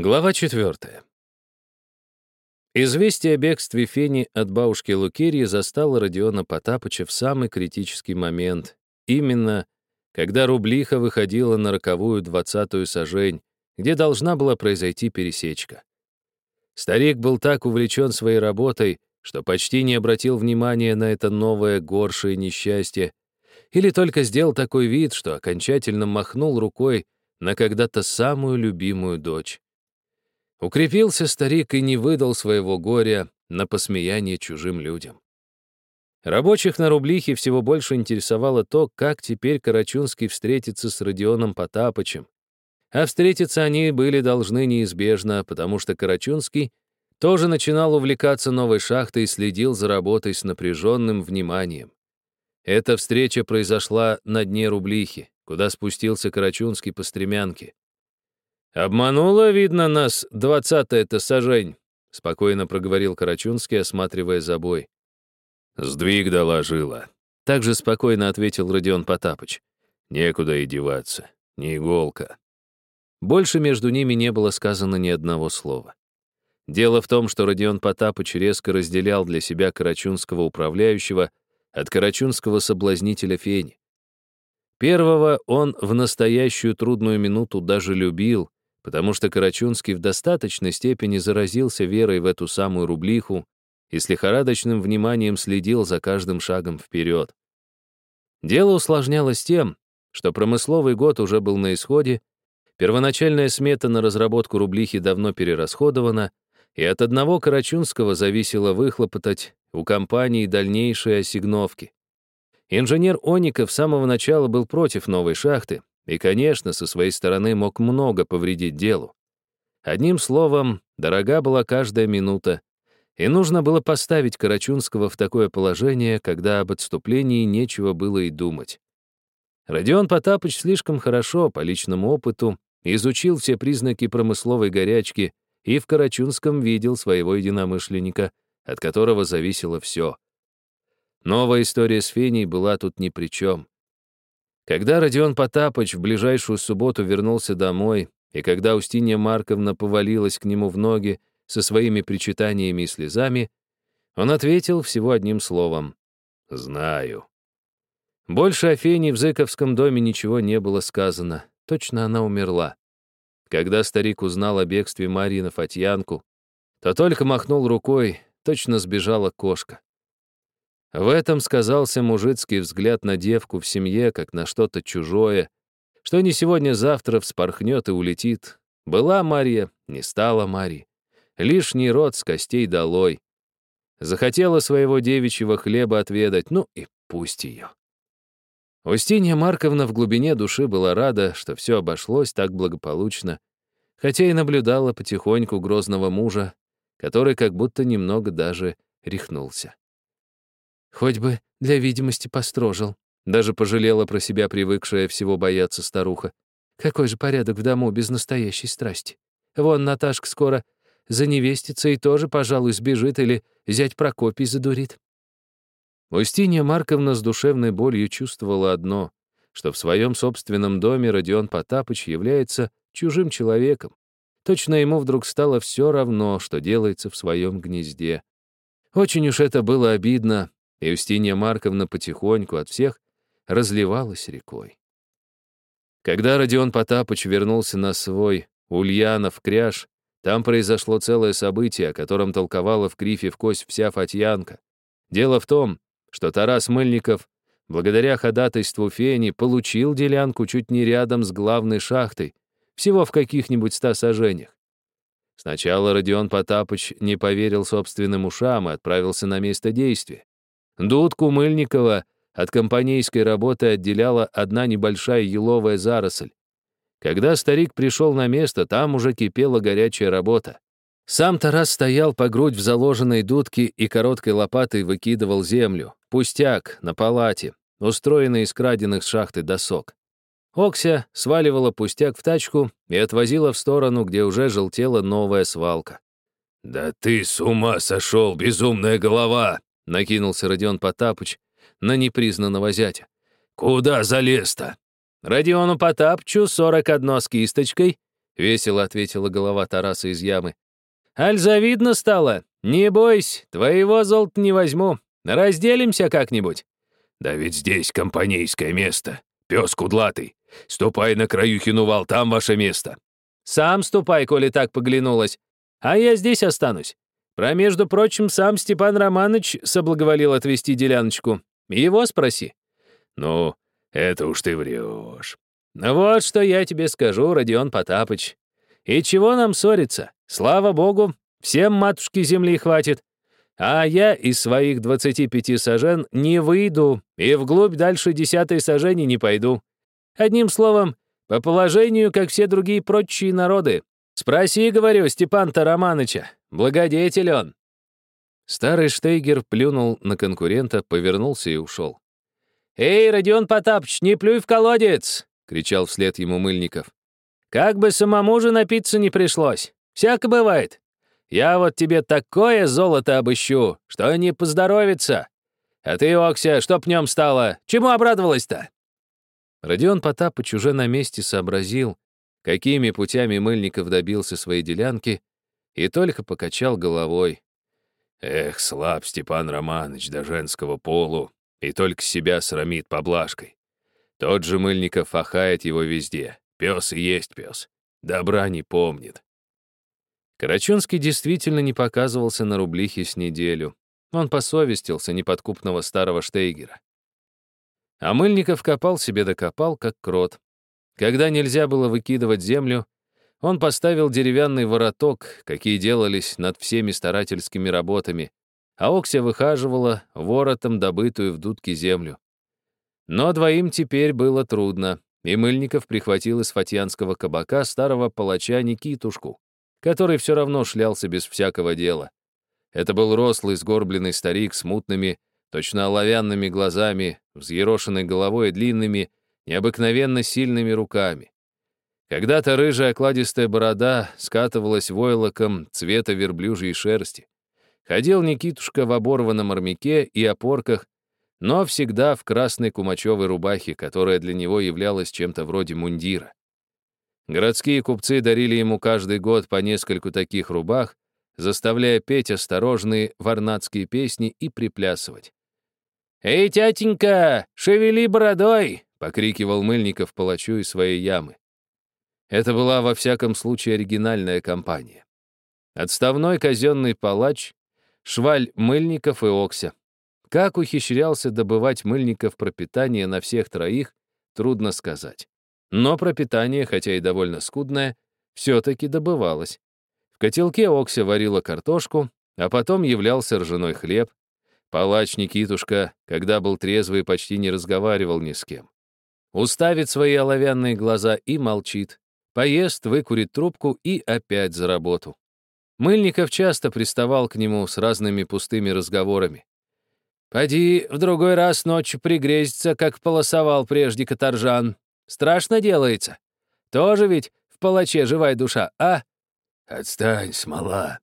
Глава четвертая. Известие о бегстве Фени от бабушки Лукерии застало Родиона Потапыча в самый критический момент, именно когда Рублиха выходила на роковую двадцатую сажень, где должна была произойти пересечка. Старик был так увлечен своей работой, что почти не обратил внимания на это новое горшее несчастье, или только сделал такой вид, что окончательно махнул рукой на когда-то самую любимую дочь. Укрепился старик и не выдал своего горя на посмеяние чужим людям. Рабочих на Рублихе всего больше интересовало то, как теперь Карачунский встретится с Родионом Потапычем. А встретиться они были должны неизбежно, потому что Карачунский тоже начинал увлекаться новой шахтой и следил за работой с напряженным вниманием. Эта встреча произошла на дне Рублихи, куда спустился Карачунский по стремянке. «Обманула, видно, нас двадцатая-то сажень», — спокойно проговорил Карачунский, осматривая забой. «Сдвиг доложила», — также спокойно ответил Родион Потапыч. «Некуда и деваться, не иголка». Больше между ними не было сказано ни одного слова. Дело в том, что Родион Потапыч резко разделял для себя карачунского управляющего от карачунского соблазнителя Фени. Первого он в настоящую трудную минуту даже любил, потому что Карачунский в достаточной степени заразился верой в эту самую рублиху и с лихорадочным вниманием следил за каждым шагом вперед. Дело усложнялось тем, что промысловый год уже был на исходе, первоначальная смета на разработку рублихи давно перерасходована, и от одного Карачунского зависело выхлопотать у компании дальнейшие осигновки. Инженер Оников с самого начала был против новой шахты, и, конечно, со своей стороны мог много повредить делу. Одним словом, дорога была каждая минута, и нужно было поставить Карачунского в такое положение, когда об отступлении нечего было и думать. Родион Потапыч слишком хорошо, по личному опыту, изучил все признаки промысловой горячки и в Карачунском видел своего единомышленника, от которого зависело все. Новая история с Феней была тут ни при чем. Когда Родион Потапыч в ближайшую субботу вернулся домой, и когда Устинья Марковна повалилась к нему в ноги со своими причитаниями и слезами, он ответил всего одним словом «Знаю». Больше о Фене в Зыковском доме ничего не было сказано. Точно она умерла. Когда старик узнал о бегстве Марии на Фатьянку, то только махнул рукой, точно сбежала кошка. В этом сказался мужицкий взгляд на девку в семье, как на что-то чужое, что не сегодня-завтра вспорхнет и улетит. Была Марья, не стала Марьей. Лишний род с костей долой. Захотела своего девичьего хлеба отведать, ну и пусть ее. Устинья Марковна в глубине души была рада, что все обошлось так благополучно, хотя и наблюдала потихоньку грозного мужа, который как будто немного даже рехнулся. Хоть бы для видимости построжил. Даже пожалела про себя привыкшая всего бояться старуха. Какой же порядок в дому без настоящей страсти? Вон Наташка скоро заневестится и тоже, пожалуй, сбежит или зять Прокопий задурит. Устинья Марковна с душевной болью чувствовала одно, что в своем собственном доме Родион Потапыч является чужим человеком. Точно ему вдруг стало все равно, что делается в своем гнезде. Очень уж это было обидно, и Марковна потихоньку от всех разливалась рекой. Когда Родион Потапыч вернулся на свой Ульянов кряж, там произошло целое событие, о котором толковала в крифе в кость вся Фатьянка. Дело в том, что Тарас Мыльников, благодаря ходатайству Фени, получил делянку чуть не рядом с главной шахтой, всего в каких-нибудь ста сажениях. Сначала Родион Потапыч не поверил собственным ушам и отправился на место действия. Дудку Мыльникова от компанейской работы отделяла одна небольшая еловая заросль. Когда старик пришел на место, там уже кипела горячая работа. Сам Тарас стоял по грудь в заложенной дудке и короткой лопатой выкидывал землю. Пустяк, на палате, устроенный из краденных шахты досок. Окся сваливала пустяк в тачку и отвозила в сторону, где уже желтела новая свалка. «Да ты с ума сошел, безумная голова!» Накинулся Родион Потапыч на непризнанного зятя. «Куда залез-то?» «Родиону Потапчу сорок одно с кисточкой», весело ответила голова Тараса из ямы. «Аль завидно стало? Не бойся, твоего золота не возьму. Разделимся как-нибудь». «Да ведь здесь компанейское место. Пес кудлатый. Ступай на краю хинувал, там ваше место». «Сам ступай, коли так поглянулась. А я здесь останусь. Про, между прочим, сам Степан Романович соблаговолил отвезти деляночку. Его спроси». «Ну, это уж ты врешь». «Вот что я тебе скажу, Родион Потапыч. И чего нам ссориться? Слава богу, всем матушки земли хватит. А я из своих 25 сажен не выйду и вглубь дальше десятой сажени не пойду. Одним словом, по положению, как все другие прочие народы. Спроси, говорю, Степан-то Романыча, благодетель он. Старый Штейгер плюнул на конкурента, повернулся и ушел. «Эй, Родион Потапыч, не плюй в колодец!» — кричал вслед ему Мыльников. «Как бы самому же напиться не пришлось. Всяко бывает. Я вот тебе такое золото обыщу, что не поздоровится. А ты, Окся, чтоб в нем стало? Чему обрадовалась-то?» Родион Потапыч уже на месте сообразил, какими путями Мыльников добился своей делянки, и только покачал головой. Эх, слаб Степан Романович до женского полу, и только себя срамит поблажкой. Тот же Мыльников ахает его везде. Пес и есть пес. Добра не помнит. Карачунский действительно не показывался на рублихе с неделю. Он посовестился неподкупного старого Штейгера. А Мыльников копал себе докопал, как крот. Когда нельзя было выкидывать землю, он поставил деревянный вороток, какие делались над всеми старательскими работами, а Окся выхаживала воротом добытую в дудке землю. Но двоим теперь было трудно, и Мыльников прихватил из фатьянского кабака старого палача Никитушку который все равно шлялся без всякого дела. Это был рослый, сгорбленный старик с мутными, точно оловянными глазами, взъерошенной головой и длинными, необыкновенно сильными руками. Когда-то рыжая окладистая борода скатывалась войлоком цвета верблюжьей шерсти. Ходил Никитушка в оборванном армяке и опорках, но всегда в красной кумачевой рубахе, которая для него являлась чем-то вроде мундира. Городские купцы дарили ему каждый год по нескольку таких рубах, заставляя петь осторожные варнацкие песни и приплясывать. «Эй, тятенька, шевели бородой!» — покрикивал Мыльников палачу из своей ямы. Это была во всяком случае оригинальная компания. Отставной казенный палач, шваль Мыльников и Окся. Как ухищрялся добывать Мыльников пропитание на всех троих, трудно сказать. Но пропитание, хотя и довольно скудное, все-таки добывалось. В котелке Окся варила картошку, а потом являлся ржаной хлеб. Палач Никитушка, когда был трезвый, почти не разговаривал ни с кем. Уставит свои оловянные глаза и молчит. Поест, выкурит трубку и опять за работу. Мыльников часто приставал к нему с разными пустыми разговорами. «Поди в другой раз ночью пригрезиться, как полосовал прежде каторжан. Страшно делается. Тоже ведь в палаче живая душа, а? Отстань, смола.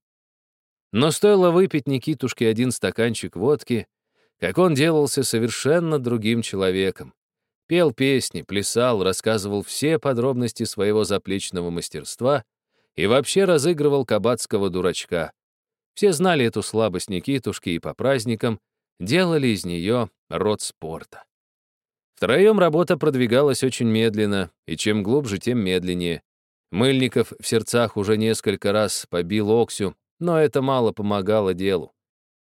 Но стоило выпить Никитушке один стаканчик водки, как он делался совершенно другим человеком. Пел песни, плясал, рассказывал все подробности своего заплечного мастерства и вообще разыгрывал кабацкого дурачка. Все знали эту слабость Никитушки и по праздникам делали из нее род спорта. Втроем работа продвигалась очень медленно, и чем глубже, тем медленнее. Мыльников в сердцах уже несколько раз побил Оксю, но это мало помогало делу.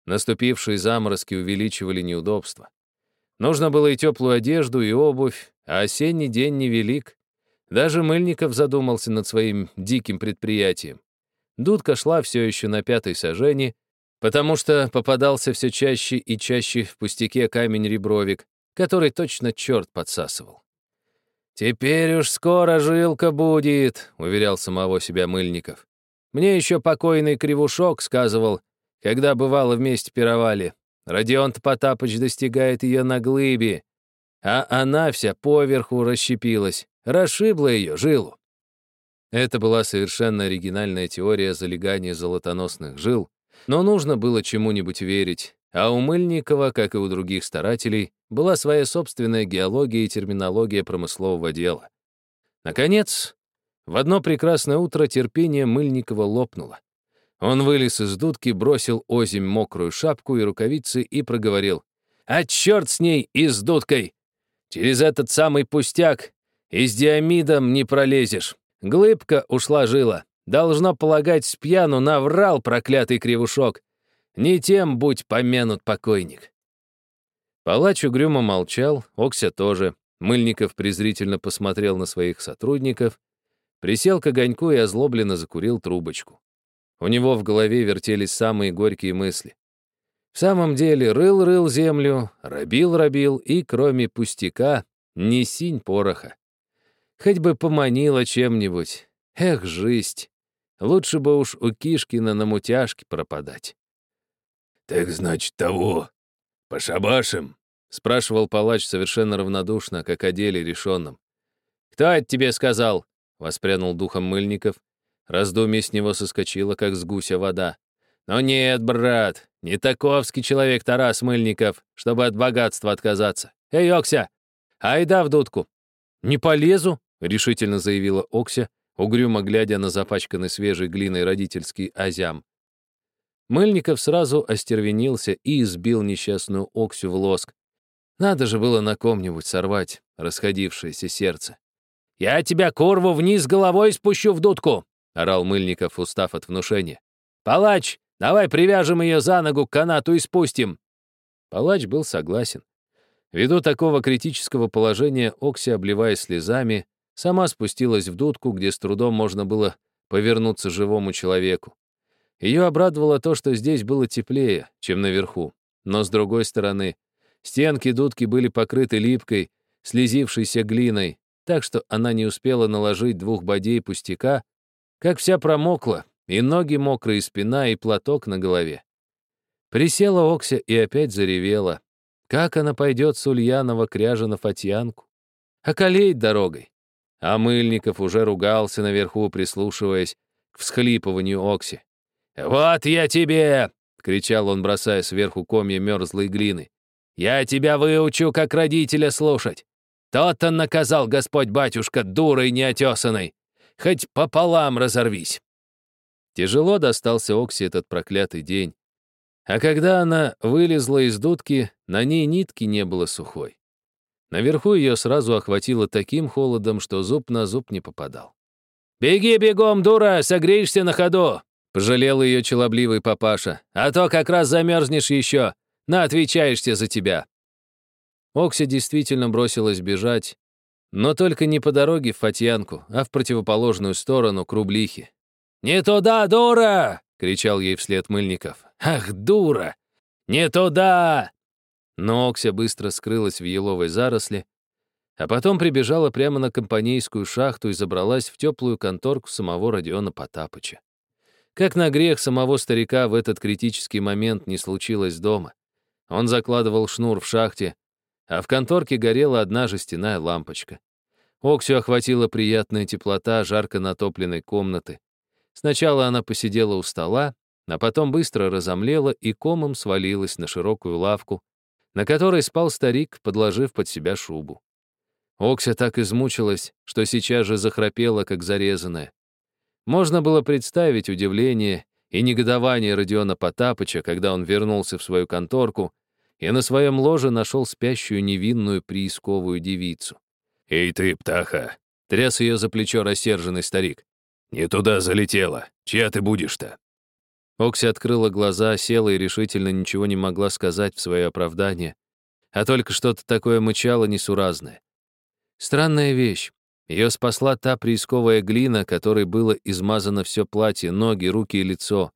Наступившие заморозки увеличивали неудобства. Нужно было и теплую одежду, и обувь, а осенний день невелик. Даже Мыльников задумался над своим диким предприятием. Дудка шла все еще на пятой сажени, потому что попадался все чаще и чаще в пустяке камень-ребровик, который точно черт подсасывал. «Теперь уж скоро жилка будет», — уверял самого себя Мыльников. «Мне еще покойный Кривушок сказывал, когда бывало вместе пировали. Родион Потапыч достигает ее на глыбе, а она вся поверху расщепилась, расшибла ее жилу». Это была совершенно оригинальная теория залегания золотоносных жил, но нужно было чему-нибудь верить, а у Мыльникова, как и у других старателей, была своя собственная геология и терминология промыслового дела. Наконец, В одно прекрасное утро терпение Мыльникова лопнуло. Он вылез из дудки, бросил озимь мокрую шапку и рукавицы и проговорил. «А черт с ней и с дудкой! Через этот самый пустяк и с диамидом не пролезешь. Глыбка ушла жила. Должно полагать, с пьяну наврал проклятый кривушок. Не тем будь помянут покойник». Палач угрюмо молчал, Окся тоже. Мыльников презрительно посмотрел на своих сотрудников, присел к огоньку и озлобленно закурил трубочку. У него в голове вертелись самые горькие мысли. В самом деле, рыл-рыл землю, робил-робил, и, кроме пустяка, не синь пороха. Хоть бы поманило чем-нибудь. Эх, жизнь. Лучше бы уж у Кишкина на мутяжке пропадать. «Так значит того, пошабашим?» — спрашивал палач совершенно равнодушно, как о деле решенном. «Кто это тебе сказал?» — воспрянул духом Мыльников. Раздумье с него соскочило, как с гуся вода. «Но нет, брат, не таковский человек Тарас Мыльников, чтобы от богатства отказаться. Эй, Окся, айда в дудку!» «Не полезу», — решительно заявила Окся, угрюмо глядя на запачканный свежей глиной родительский азям. Мыльников сразу остервенился и избил несчастную Оксю в лоск. Надо же было на ком-нибудь сорвать расходившееся сердце. «Я тебя, курву, вниз головой спущу в дудку!» — орал Мыльников, устав от внушения. «Палач, давай привяжем ее за ногу к канату и спустим!» Палач был согласен. Ввиду такого критического положения Окси, обливаясь слезами, сама спустилась в дудку, где с трудом можно было повернуться живому человеку. Ее обрадовало то, что здесь было теплее, чем наверху. Но, с другой стороны, стенки дудки были покрыты липкой, слезившейся глиной, так что она не успела наложить двух бодей пустяка, как вся промокла, и ноги мокрые, и спина, и платок на голове. Присела Окся и опять заревела. Как она пойдет с Ульянова к Ряжина Фатьянку? Околеет дорогой. А Мыльников уже ругался наверху, прислушиваясь к всхлипыванию Окси. «Вот я тебе!» — кричал он, бросая сверху комья мерзлой глины. «Я тебя выучу, как родителя слушать. Тот-то наказал Господь-батюшка дурой неотесанной. Хоть пополам разорвись». Тяжело достался Окси этот проклятый день. А когда она вылезла из дудки, на ней нитки не было сухой. Наверху ее сразу охватило таким холодом, что зуб на зуб не попадал. «Беги бегом, дура, согреешься на ходу!» Пожалел ее челобливый папаша. «А то как раз замерзнешь еще. На, отвечаешься за тебя». Окси действительно бросилась бежать, но только не по дороге в Фатьянку, а в противоположную сторону, к Рублихе. «Не туда, дура!» — кричал ей вслед Мыльников. «Ах, дура! Не туда!» Но Окся быстро скрылась в еловой заросли, а потом прибежала прямо на компанейскую шахту и забралась в теплую конторку самого Родиона Потапыча. Как на грех самого старика в этот критический момент не случилось дома. Он закладывал шнур в шахте, а в конторке горела одна жестяная лампочка. Оксю охватила приятная теплота жарко натопленной комнаты. Сначала она посидела у стола, а потом быстро разомлела и комом свалилась на широкую лавку, на которой спал старик, подложив под себя шубу. Окся так измучилась, что сейчас же захрапела, как зарезанная. Можно было представить удивление и негодование Родиона Потапыча, когда он вернулся в свою конторку и на своем ложе нашел спящую невинную приисковую девицу. «Эй ты, птаха!» — тряс ее за плечо рассерженный старик. «Не туда залетела. Чья ты будешь-то?» Окси открыла глаза, села и решительно ничего не могла сказать в свое оправдание, а только что-то такое мычало несуразное. Странная вещь. Ее спасла та приисковая глина, которой было измазано все платье, ноги, руки и лицо.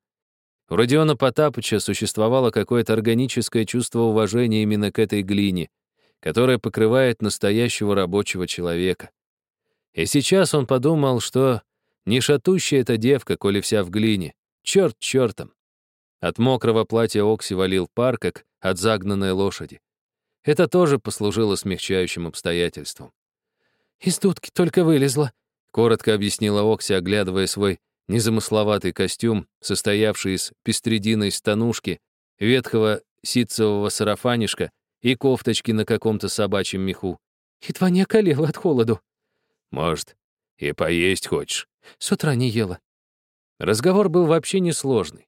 У Родиона Потапыча существовало какое-то органическое чувство уважения именно к этой глине, которая покрывает настоящего рабочего человека. И сейчас он подумал, что не шатущая эта девка, коли вся в глине, черт чертом. От мокрого платья Окси валил пар, как от загнанной лошади. Это тоже послужило смягчающим обстоятельством. «Из дудки только вылезла», — коротко объяснила Окси, оглядывая свой незамысловатый костюм, состоявший из пестрединой станушки, ветхого ситцевого сарафанишка и кофточки на каком-то собачьем меху. Едва не околела от холоду. «Может, И поесть хочешь? С утра не ела. Разговор был вообще несложный.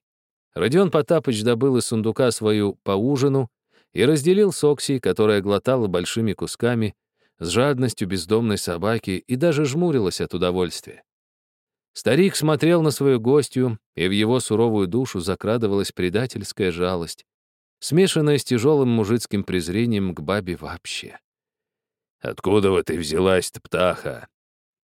Родион Потапыч добыл из сундука свою поужину и разделил с Окси, которая глотала большими кусками, с жадностью бездомной собаки и даже жмурилась от удовольствия. Старик смотрел на свою гостью, и в его суровую душу закрадывалась предательская жалость, смешанная с тяжелым мужицким презрением к бабе вообще. «Откуда вот ты взялась-то, птаха?»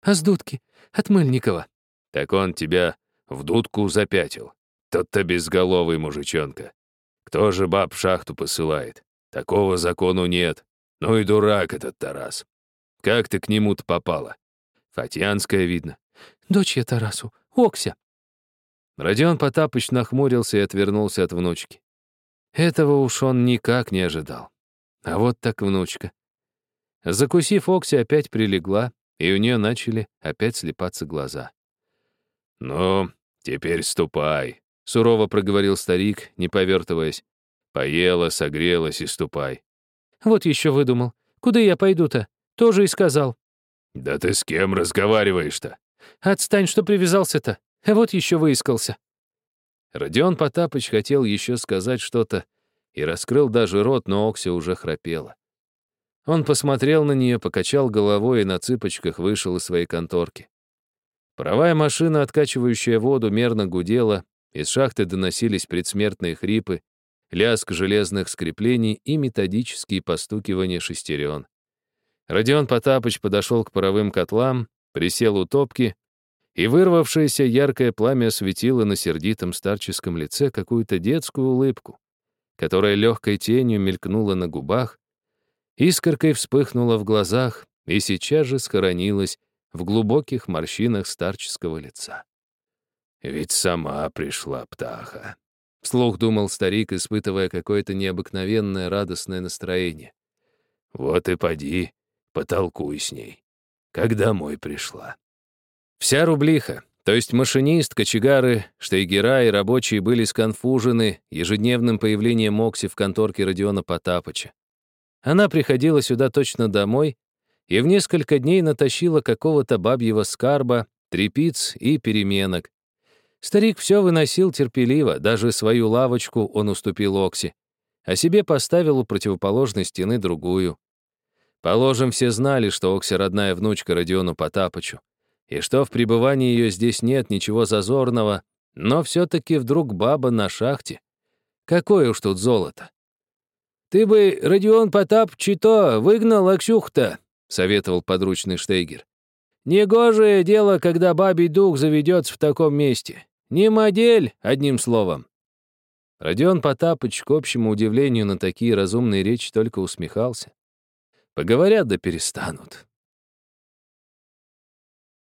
«А с дудки, от Мыльникова». «Так он тебя в дудку запятил. Тот-то безголовый мужичонка. Кто же баб в шахту посылает? Такого закону нет. Ну и дурак этот Тарас. Как ты к нему-то попала? Фатьянская, видно. Дочь я Тарасу, Окся. Родион Потапыч нахмурился и отвернулся от внучки. Этого уж он никак не ожидал. А вот так внучка. Закусив Окси, опять прилегла, и у нее начали опять слепаться глаза. «Ну, теперь ступай», — сурово проговорил старик, не повертываясь. «Поела, согрелась и ступай». «Вот еще выдумал. Куда я пойду-то? Тоже и сказал». «Да ты с кем разговариваешь-то?» «Отстань, что привязался-то. А вот еще выискался». Родион Потапыч хотел еще сказать что-то и раскрыл даже рот, но Окся уже храпела. Он посмотрел на нее, покачал головой и на цыпочках вышел из своей конторки. Паровая машина, откачивающая воду, мерно гудела, из шахты доносились предсмертные хрипы, лязг железных скреплений и методические постукивания шестерен. Родион Потапыч подошел к паровым котлам, присел у топки, и вырвавшееся яркое пламя светило на сердитом старческом лице какую-то детскую улыбку, которая легкой тенью мелькнула на губах, искоркой вспыхнула в глазах и сейчас же схоронилась в глубоких морщинах старческого лица. «Ведь сама пришла птаха», — вслух думал старик, испытывая какое-то необыкновенное радостное настроение. «Вот и поди, потолкуй с ней. Как домой пришла». Вся рублиха, то есть машинист, кочегары, штейгера и рабочие были сконфужены ежедневным появлением Мокси в конторке Родиона Потапыча. Она приходила сюда точно домой и в несколько дней натащила какого-то бабьего скарба, трепиц и переменок. Старик все выносил терпеливо, даже свою лавочку он уступил Окси, а себе поставил у противоположной стены другую. Положим, все знали, что Окси родная внучка Родиону Потапычу, и что в пребывании ее здесь нет ничего зазорного, но все-таки вдруг баба на шахте. Какое уж тут золото. «Ты бы, Родион Потап, чито, выгнал Аксюх-то», — советовал подручный Штейгер. «Негожее дело, когда бабий дух заведется в таком месте. Не модель, одним словом». Родион Потапыч, к общему удивлению на такие разумные речи, только усмехался. Поговорят да перестанут.